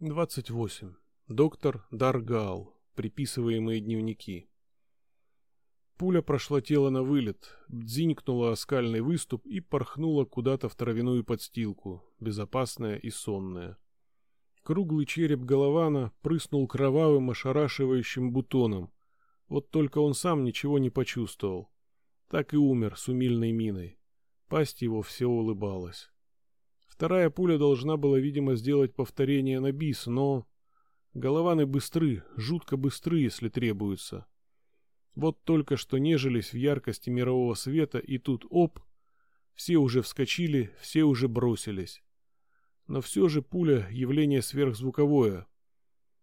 28. Доктор Даргал. Приписываемые дневники. Пуля прошла тело на вылет, дзинькнула о скальный выступ и порхнула куда-то в травяную подстилку, безопасная и сонная. Круглый череп Голована прыснул кровавым ошарашивающим бутоном. Вот только он сам ничего не почувствовал. Так и умер с умильной миной. Пасть его все улыбалась. Вторая пуля должна была, видимо, сделать повторение на бис, но... Голованы быстры, жутко быстры, если требуется. Вот только что нежились в яркости мирового света, и тут оп! Все уже вскочили, все уже бросились. Но все же пуля — явление сверхзвуковое.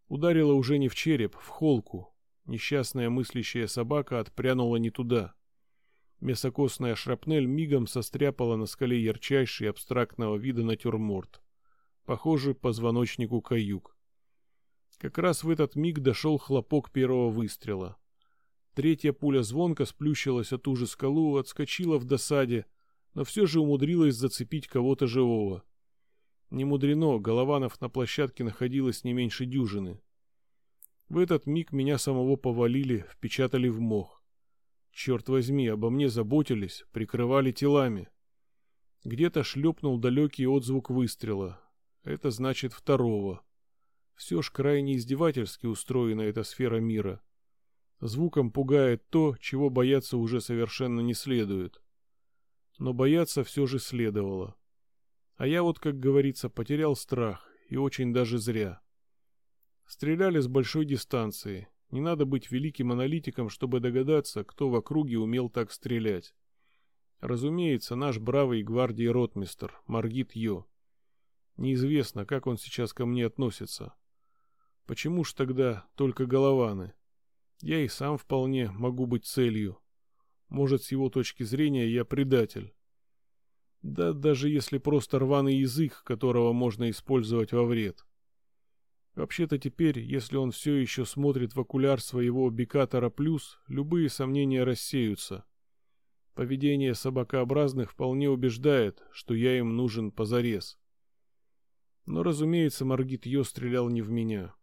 Ударила уже не в череп, в холку. Несчастная мыслящая собака отпрянула не туда. Мясокосная шрапнель мигом состряпала на скале ярчайший абстрактного вида натюрморт. Похоже, позвоночнику каюк. Как раз в этот миг дошел хлопок первого выстрела. Третья пуля звонко сплющилась о ту же скалу, отскочила в досаде, но все же умудрилась зацепить кого-то живого. Не мудрено, Голованов на площадке находилось не меньше дюжины. В этот миг меня самого повалили, впечатали в мох. Черт возьми, обо мне заботились, прикрывали телами. Где-то шлепнул далекий отзвук выстрела. Это значит второго. Все ж крайне издевательски устроена эта сфера мира. Звуком пугает то, чего бояться уже совершенно не следует. Но бояться все же следовало. А я вот, как говорится, потерял страх, и очень даже зря. Стреляли с большой дистанции, не надо быть великим аналитиком, чтобы догадаться, кто в округе умел так стрелять. Разумеется, наш бравый гвардии ротмистер, Маргит Йо. Неизвестно, как он сейчас ко мне относится. Почему ж тогда только голованы? Я и сам вполне могу быть целью. Может, с его точки зрения я предатель. Да даже если просто рваный язык, которого можно использовать во вред. Вообще-то теперь, если он все еще смотрит в окуляр своего Бикатора Плюс, любые сомнения рассеются. Поведение собакообразных вполне убеждает, что я им нужен позарез. Но, разумеется, Маргит Йо стрелял не в меня.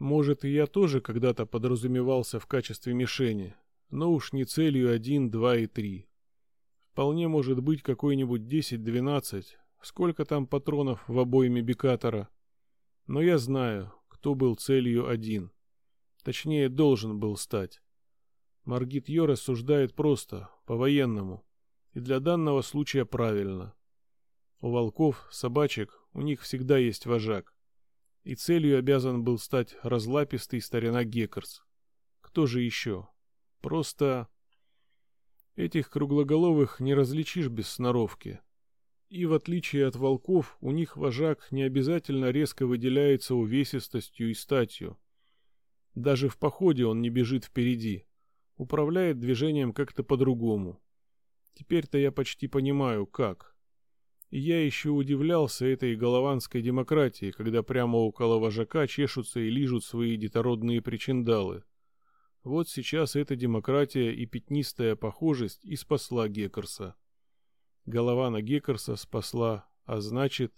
Может, и я тоже когда-то подразумевался в качестве мишени, но уж не целью один, два и три. Вполне может быть какой-нибудь десять-двенадцать. Сколько там патронов в обойме Бикатора? Но я знаю, кто был целью один. Точнее, должен был стать. Маргит Йо рассуждает просто, по-военному. И для данного случая правильно. У волков, собачек, у них всегда есть вожак. И целью обязан был стать разлапистый старина Геккерс. Кто же еще? Просто... Этих круглоголовых не различишь без сноровки. И в отличие от волков, у них вожак не обязательно резко выделяется увесистостью и статью. Даже в походе он не бежит впереди, управляет движением как-то по-другому. Теперь-то я почти понимаю, как. И я еще удивлялся этой голованской демократии, когда прямо около вожака чешутся и лижут свои детородные причиндалы. Вот сейчас эта демократия и пятнистая похожесть и спасла Геккерса. Голова на Геккерса спасла, а значит...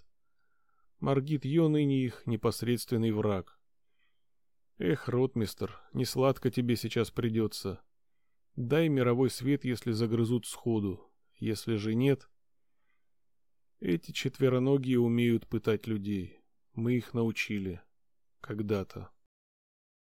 Маргит Йо ныне их непосредственный враг. Эх, ротмистер, не сладко тебе сейчас придется. Дай мировой свет, если загрызут сходу. Если же нет... Эти четвероногие умеют пытать людей. Мы их научили. Когда-то.